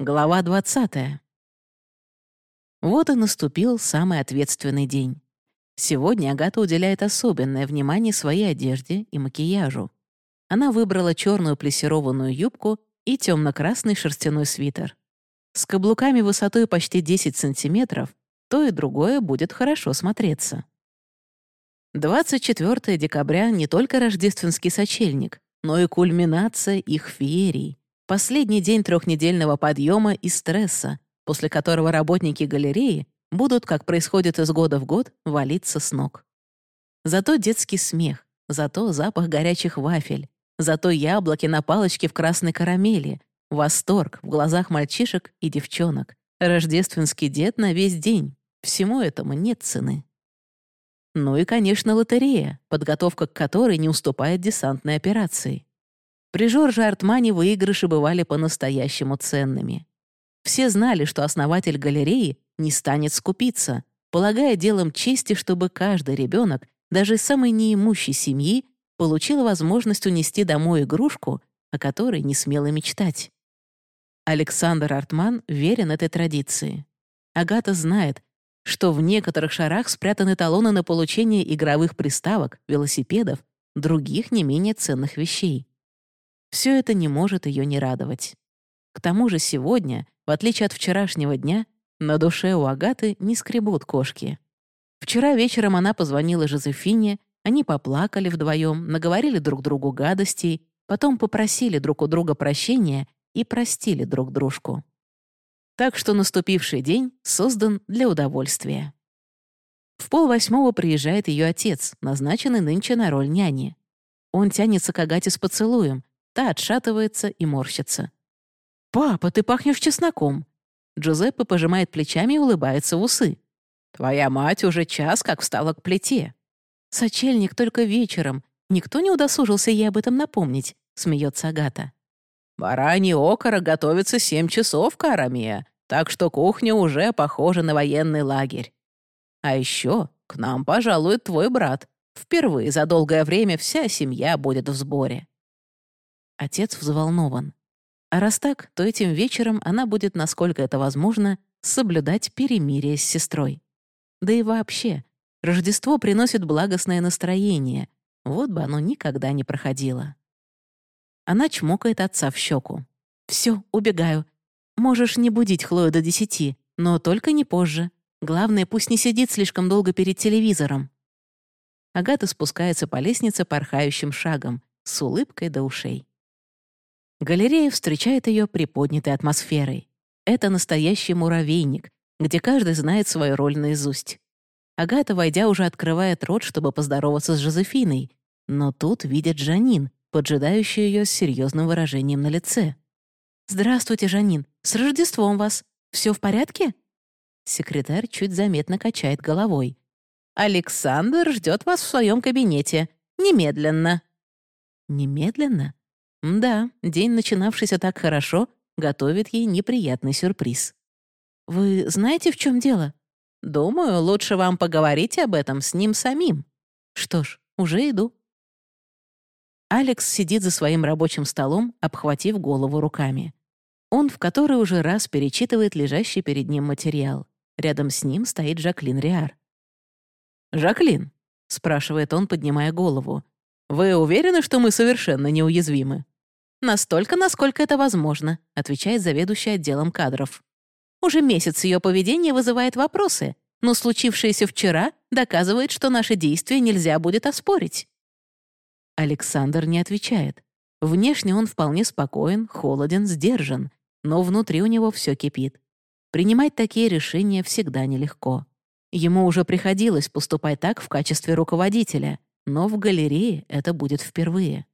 Глава 20. Вот и наступил самый ответственный день. Сегодня Агата уделяет особенное внимание своей одежде и макияжу. Она выбрала черную плессированную юбку и темно-красный шерстяной свитер. С каблуками высотой почти 10 сантиметров то и другое будет хорошо смотреться. 24 декабря не только рождественский сочельник, но и кульминация их феерий. Последний день трехнедельного подъема и стресса, после которого работники галереи будут, как происходит из года в год, валиться с ног. Зато детский смех, зато запах горячих вафель, зато яблоки на палочке в красной карамели, восторг в глазах мальчишек и девчонок, рождественский дед на весь день. Всему этому нет цены. Ну и, конечно, лотерея, подготовка к которой не уступает десантной операции. При Жорже Артмане выигрыши бывали по-настоящему ценными. Все знали, что основатель галереи не станет скупиться, полагая делом чести, чтобы каждый ребенок, даже самой неимущей семьи, получил возможность унести домой игрушку, о которой не смело мечтать. Александр Артман верен этой традиции. Агата знает, что в некоторых шарах спрятаны талоны на получение игровых приставок, велосипедов, других не менее ценных вещей. Все это не может ее не радовать. К тому же сегодня, в отличие от вчерашнего дня, на душе у Агаты не скребут кошки. Вчера вечером она позвонила Жозефине, они поплакали вдвоем, наговорили друг другу гадостей, потом попросили друг у друга прощения и простили друг дружку. Так что наступивший день создан для удовольствия. В полвосьмого приезжает ее отец, назначенный нынче на роль няни. Он тянется к Агате с поцелуем, Та отшатывается и морщится. «Папа, ты пахнешь чесноком!» Джузеппе пожимает плечами и улыбается в усы. «Твоя мать уже час как встала к плите». «Сочельник только вечером. Никто не удосужился ей об этом напомнить», — смеется Агата. «Баранье окора готовится семь часов, Карамия, так что кухня уже похожа на военный лагерь. А еще к нам пожалует твой брат. Впервые за долгое время вся семья будет в сборе». Отец взволнован. А раз так, то этим вечером она будет, насколько это возможно, соблюдать перемирие с сестрой. Да и вообще, Рождество приносит благостное настроение. Вот бы оно никогда не проходило. Она чмокает отца в щеку. Все, убегаю. Можешь не будить Хлою до десяти, но только не позже. Главное, пусть не сидит слишком долго перед телевизором». Агата спускается по лестнице порхающим шагом, с улыбкой до ушей. Галерея встречает ее приподнятой атмосферой. Это настоящий муравейник, где каждый знает свою роль наизусть. Агата, войдя, уже открывает рот, чтобы поздороваться с Жозефиной, но тут видит Жанин, поджидающую ее с серьезным выражением на лице. «Здравствуйте, Жанин. С Рождеством вас. Все в порядке?» Секретарь чуть заметно качает головой. «Александр ждет вас в своем кабинете. Немедленно». «Немедленно?» Да, день, начинавшийся так хорошо, готовит ей неприятный сюрприз. «Вы знаете, в чем дело?» «Думаю, лучше вам поговорить об этом с ним самим». «Что ж, уже иду». Алекс сидит за своим рабочим столом, обхватив голову руками. Он в который уже раз перечитывает лежащий перед ним материал. Рядом с ним стоит Жаклин Риар. «Жаклин», — спрашивает он, поднимая голову, «вы уверены, что мы совершенно неуязвимы?» «Настолько, насколько это возможно», — отвечает заведующий отделом кадров. «Уже месяц ее поведение вызывает вопросы, но случившееся вчера доказывает, что наши действия нельзя будет оспорить». Александр не отвечает. Внешне он вполне спокоен, холоден, сдержан, но внутри у него все кипит. Принимать такие решения всегда нелегко. Ему уже приходилось поступать так в качестве руководителя, но в галерее это будет впервые.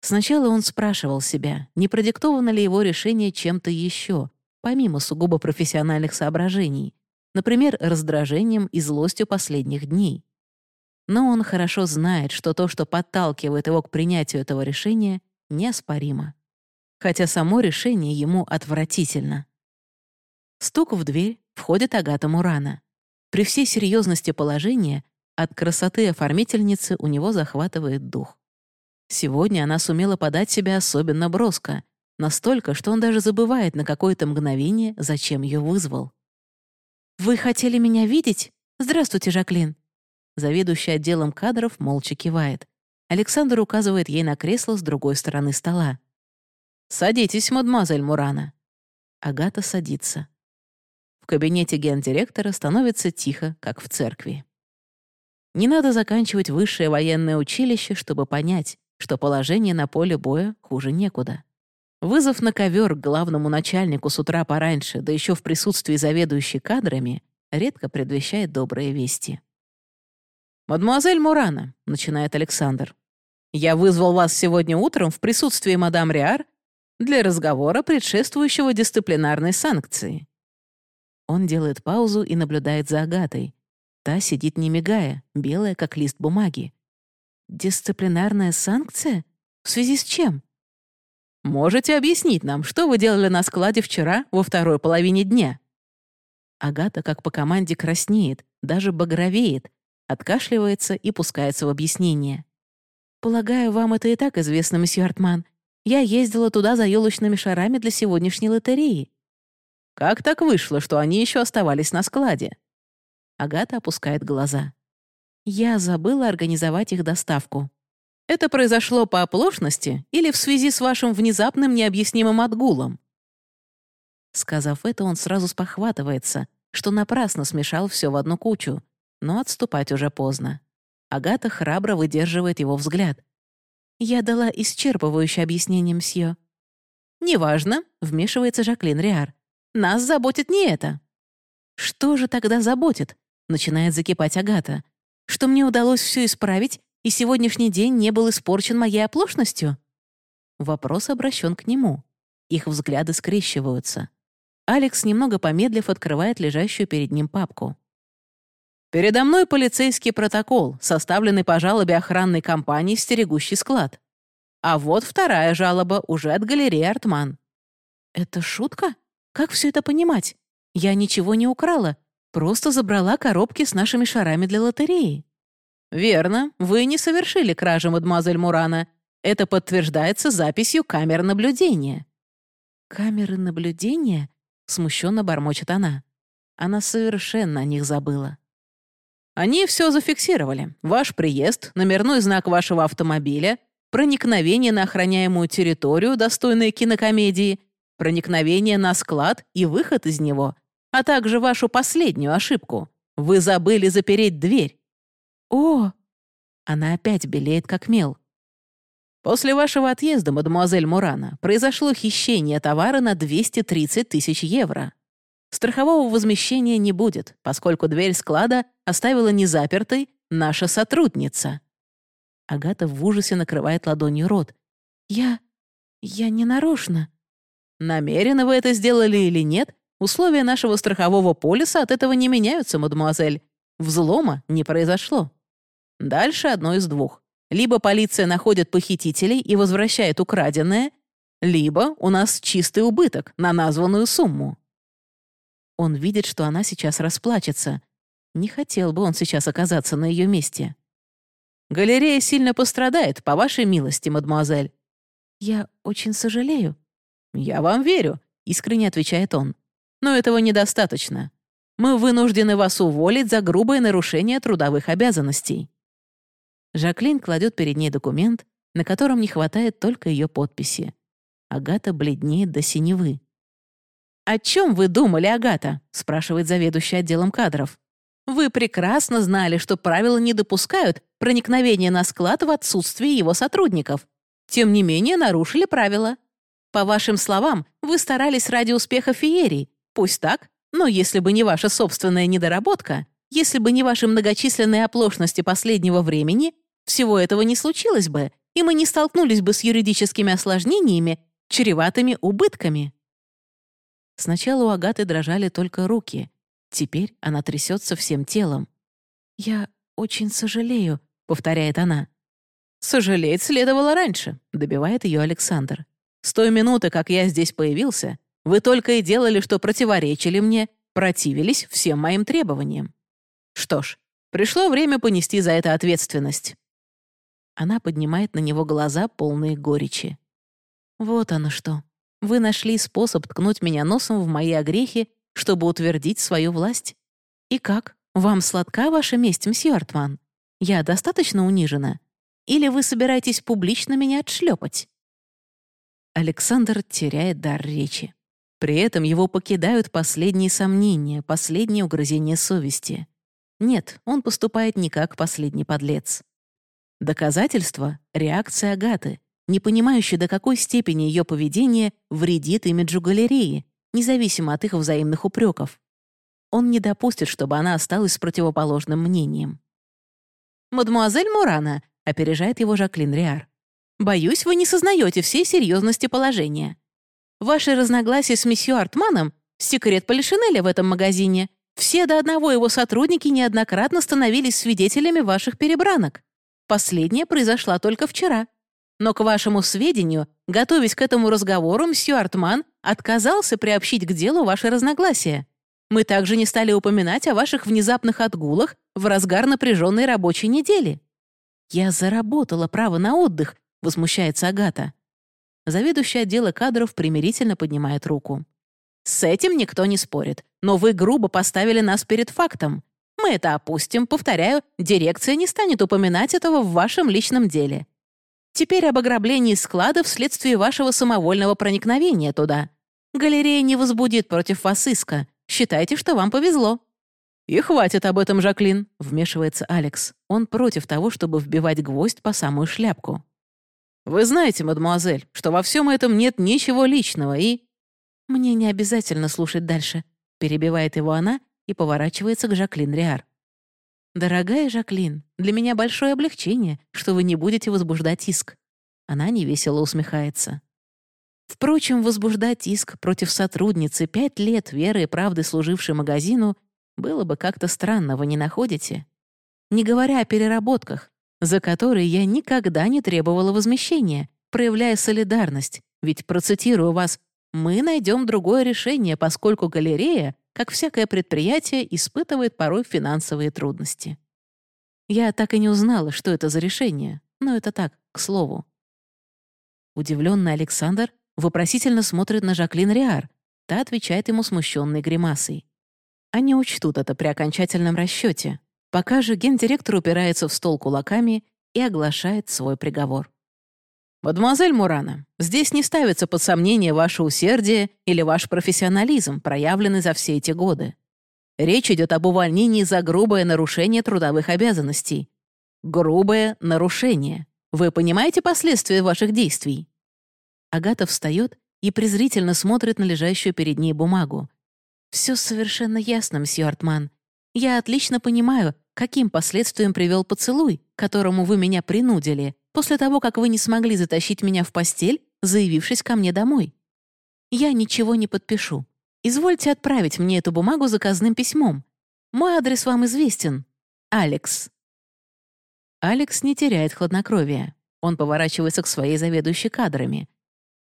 Сначала он спрашивал себя, не продиктовано ли его решение чем-то еще, помимо сугубо профессиональных соображений, например, раздражением и злостью последних дней. Но он хорошо знает, что то, что подталкивает его к принятию этого решения, неоспоримо. Хотя само решение ему отвратительно. Стук в дверь, входит Агата Мурана. При всей серьезности положения от красоты оформительницы у него захватывает дух. Сегодня она сумела подать себя особенно броско. Настолько, что он даже забывает на какое-то мгновение, зачем ее вызвал. «Вы хотели меня видеть? Здравствуйте, Жаклин». Заведующий отделом кадров молча кивает. Александр указывает ей на кресло с другой стороны стола. «Садитесь, мадемуазель Мурана». Агата садится. В кабинете гендиректора становится тихо, как в церкви. Не надо заканчивать высшее военное училище, чтобы понять, что положение на поле боя хуже некуда. Вызов на ковер к главному начальнику с утра пораньше, да еще в присутствии заведующей кадрами, редко предвещает добрые вести. «Мадемуазель Мурана», — начинает Александр, «я вызвал вас сегодня утром в присутствии мадам Риар для разговора, предшествующего дисциплинарной санкции». Он делает паузу и наблюдает за Агатой. Та сидит не мигая, белая, как лист бумаги. «Дисциплинарная санкция? В связи с чем?» Можете объяснить нам, что вы делали на складе вчера во второй половине дня?» Агата, как по команде, краснеет, даже багровеет, откашливается и пускается в объяснение. «Полагаю, вам это и так известно, месье Артман. Я ездила туда за елочными шарами для сегодняшней лотереи». «Как так вышло, что они еще оставались на складе?» Агата опускает глаза. «Я забыла организовать их доставку». Это произошло по оплошности или в связи с вашим внезапным необъяснимым отгулом?» Сказав это, он сразу спохватывается, что напрасно смешал все в одну кучу, но отступать уже поздно. Агата храбро выдерживает его взгляд. «Я дала исчерпывающее объяснение, мсье». «Неважно», — вмешивается Жаклин Риар. «Нас заботит не это». «Что же тогда заботит?» — начинает закипать Агата. «Что мне удалось все исправить и сегодняшний день не был испорчен моей оплошностью?» Вопрос обращен к нему. Их взгляды скрещиваются. Алекс, немного помедлив, открывает лежащую перед ним папку. «Передо мной полицейский протокол, составленный по жалобе охранной компании «Стерегущий склад». А вот вторая жалоба уже от галереи «Артман». «Это шутка? Как все это понимать? Я ничего не украла, просто забрала коробки с нашими шарами для лотереи». «Верно, вы не совершили кражи, мадемуазель Мурана. Это подтверждается записью камер наблюдения». «Камеры наблюдения?» — смущенно бормочет она. Она совершенно о них забыла. «Они все зафиксировали. Ваш приезд, номерной знак вашего автомобиля, проникновение на охраняемую территорию, достойные кинокомедии, проникновение на склад и выход из него, а также вашу последнюю ошибку. Вы забыли запереть дверь. «О!» Она опять белеет, как мел. «После вашего отъезда, мадемуазель Мурана, произошло хищение товара на 230 тысяч евро. Страхового возмещения не будет, поскольку дверь склада оставила незапертой наша сотрудница». Агата в ужасе накрывает ладонью рот. «Я... я не нарочно». «Намеренно вы это сделали или нет, условия нашего страхового полиса от этого не меняются, мадемуазель. Взлома не произошло». Дальше одно из двух. Либо полиция находит похитителей и возвращает украденное, либо у нас чистый убыток на названную сумму. Он видит, что она сейчас расплачется. Не хотел бы он сейчас оказаться на ее месте. «Галерея сильно пострадает, по вашей милости, мадемуазель». «Я очень сожалею». «Я вам верю», — искренне отвечает он. «Но этого недостаточно. Мы вынуждены вас уволить за грубое нарушение трудовых обязанностей». Жаклин кладет перед ней документ, на котором не хватает только ее подписи. Агата бледнеет до синевы. «О чем вы думали, Агата?» — спрашивает заведующий отделом кадров. «Вы прекрасно знали, что правила не допускают проникновения на склад в отсутствие его сотрудников. Тем не менее, нарушили правила. По вашим словам, вы старались ради успеха феерий. Пусть так, но если бы не ваша собственная недоработка, если бы не ваши многочисленные оплошности последнего времени, всего этого не случилось бы, и мы не столкнулись бы с юридическими осложнениями, чреватыми убытками. Сначала у Агаты дрожали только руки. Теперь она трясется всем телом. «Я очень сожалею», — повторяет она. «Сожалеть следовало раньше», — добивает ее Александр. «С той минуты, как я здесь появился, вы только и делали, что противоречили мне, противились всем моим требованиям. Что ж, пришло время понести за это ответственность». Она поднимает на него глаза, полные горечи. «Вот оно что. Вы нашли способ ткнуть меня носом в мои огрехи, чтобы утвердить свою власть. И как? Вам сладка ваша месть, мсье Артман? Я достаточно унижена? Или вы собираетесь публично меня отшлепать?» Александр теряет дар речи. При этом его покидают последние сомнения, последние угрызения совести. Нет, он поступает не как последний подлец. Доказательство — реакция Агаты, не понимающая, до какой степени ее поведение вредит имиджу галереи, независимо от их взаимных упреков. Он не допустит, чтобы она осталась с противоположным мнением. «Мадемуазель Мурана», — опережает его Жаклин Риар. «Боюсь, вы не сознаете всей серьезности положения. Ваши разногласия с месье Артманом — секрет Полишинеля в этом магазине. Все до одного его сотрудники неоднократно становились свидетелями ваших перебранок. Последняя произошла только вчера. Но, к вашему сведению, готовясь к этому разговору, мсье Артман отказался приобщить к делу ваши разногласия. Мы также не стали упоминать о ваших внезапных отгулах в разгар напряженной рабочей недели. «Я заработала право на отдых», — возмущается Агата. Заведующий отдела кадров примирительно поднимает руку. «С этим никто не спорит, но вы грубо поставили нас перед фактом. Мы это опустим, повторяю, дирекция не станет упоминать этого в вашем личном деле. Теперь об ограблении склада вследствие вашего самовольного проникновения туда. Галерея не возбудит против вас иска. Считайте, что вам повезло». «И хватит об этом, Жаклин», — вмешивается Алекс. Он против того, чтобы вбивать гвоздь по самую шляпку. «Вы знаете, мадемуазель, что во всем этом нет ничего личного и...» «Мне не обязательно слушать дальше», — перебивает его она и поворачивается к Жаклин Риар. «Дорогая Жаклин, для меня большое облегчение, что вы не будете возбуждать иск». Она невесело усмехается. Впрочем, возбуждать иск против сотрудницы пять лет веры и правды служившей магазину было бы как-то странно, вы не находите? Не говоря о переработках, за которые я никогда не требовала возмещения, проявляя солидарность, ведь, процитирую вас, «Мы найдем другое решение, поскольку галерея, как всякое предприятие, испытывает порой финансовые трудности». Я так и не узнала, что это за решение, но это так, к слову. Удивленный Александр вопросительно смотрит на Жаклин Риар, та отвечает ему смущенной гримасой. Они учтут это при окончательном расчете. Пока же гендиректор упирается в стол кулаками и оглашает свой приговор. «Мадемуазель Мурана, здесь не ставится под сомнение ваше усердие или ваш профессионализм, проявленный за все эти годы. Речь идет об увольнении за грубое нарушение трудовых обязанностей. Грубое нарушение. Вы понимаете последствия ваших действий?» Агата встает и презрительно смотрит на лежащую перед ней бумагу. «Все совершенно ясно, мсье Артман. Я отлично понимаю, каким последствиям привел поцелуй, которому вы меня принудили, после того, как вы не смогли затащить меня в постель, заявившись ко мне домой. Я ничего не подпишу. Извольте отправить мне эту бумагу заказным письмом. Мой адрес вам известен. Алекс». Алекс не теряет хладнокровия. Он поворачивается к своей заведующей кадрами.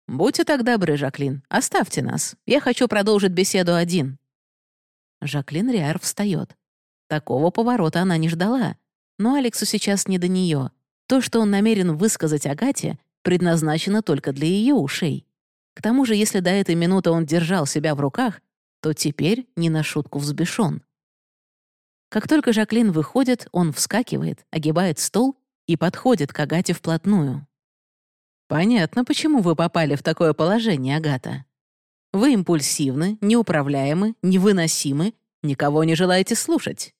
«Будьте так добры, Жаклин, оставьте нас. Я хочу продолжить беседу один». Жаклин Риар встает. Такого поворота она не ждала. Но Алексу сейчас не до нее. То, что он намерен высказать Агате, предназначено только для ее ушей. К тому же, если до этой минуты он держал себя в руках, то теперь не на шутку взбешен. Как только Жаклин выходит, он вскакивает, огибает стол и подходит к Агате вплотную. «Понятно, почему вы попали в такое положение, Агата. Вы импульсивны, неуправляемы, невыносимы, никого не желаете слушать.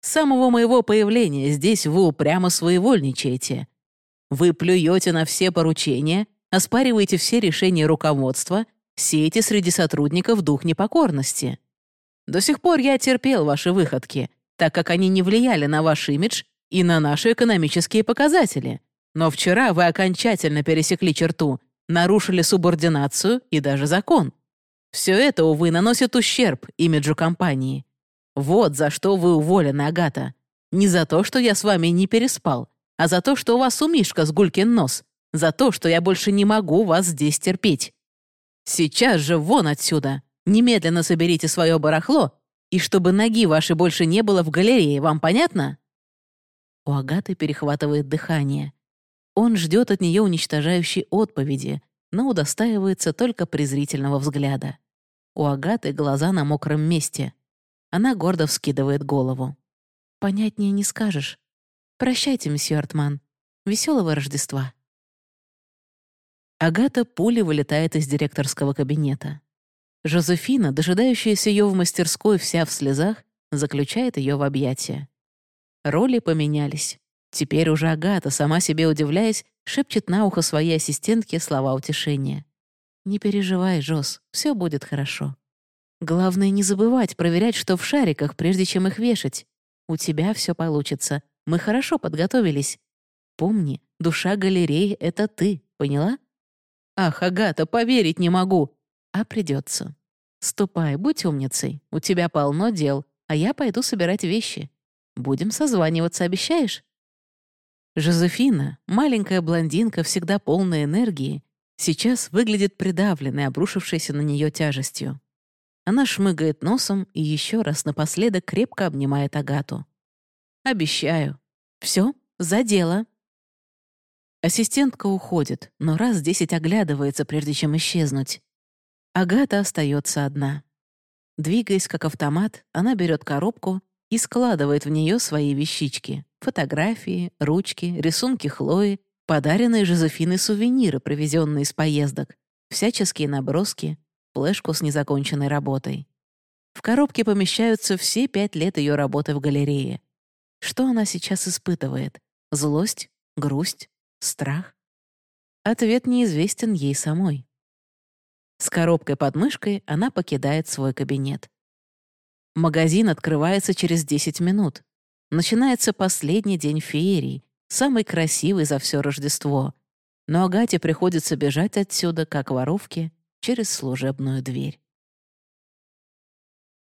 С самого моего появления здесь вы упрямо своевольничаете. Вы плюете на все поручения, оспариваете все решения руководства, сеете среди сотрудников дух непокорности. До сих пор я терпел ваши выходки, так как они не влияли на ваш имидж и на наши экономические показатели. Но вчера вы окончательно пересекли черту, нарушили субординацию и даже закон. Все это, увы, наносит ущерб имиджу компании. Вот за что вы уволены, Агата. Не за то, что я с вами не переспал, а за то, что у вас у Мишка с гулькин нос, за то, что я больше не могу вас здесь терпеть. Сейчас же вон отсюда. Немедленно соберите свое барахло, и чтобы ноги вашей больше не было в галерее, вам понятно?» У Агаты перехватывает дыхание. Он ждет от нее уничтожающей отповеди, но удостаивается только презрительного взгляда. У Агаты глаза на мокром месте. Она гордо вскидывает голову. «Понятнее не скажешь. Прощайте, месье Артман. Веселого Рождества». Агата пулей вылетает из директорского кабинета. Жозефина, дожидающаяся ее в мастерской вся в слезах, заключает ее в объятия. Роли поменялись. Теперь уже Агата, сама себе удивляясь, шепчет на ухо своей ассистентке слова утешения. «Не переживай, Жоз, все будет хорошо. Главное не забывать проверять, что в шариках, прежде чем их вешать. У тебя все получится. Мы хорошо подготовились. Помни, душа галереи — это ты, поняла?» «Ах, Агата, поверить не могу!» «А придется. Ступай, будь умницей. У тебя полно дел, а я пойду собирать вещи. Будем созваниваться, обещаешь?» Жозефина, маленькая блондинка, всегда полная энергии, сейчас выглядит придавленной, обрушившейся на нее тяжестью. Она шмыгает носом и еще раз напоследок крепко обнимает Агату. «Обещаю. Все, за дело». Ассистентка уходит, но раз десять оглядывается, прежде чем исчезнуть. Агата остается одна. Двигаясь как автомат, она берет коробку и складывает в нее свои вещички — фотографии, ручки, рисунки Хлои, подаренные Жозефиной сувениры, привезенные из поездок, всяческие наброски, флешку с незаконченной работой. В коробке помещаются все пять лет ее работы в галерее. Что она сейчас испытывает? Злость? Грусть? Страх? Ответ неизвестен ей самой. С коробкой под мышкой она покидает свой кабинет. Магазин открывается через 10 минут. Начинается последний день феерии, самый красивый за все Рождество. Но Агате приходится бежать отсюда, как воровке, через служебную дверь.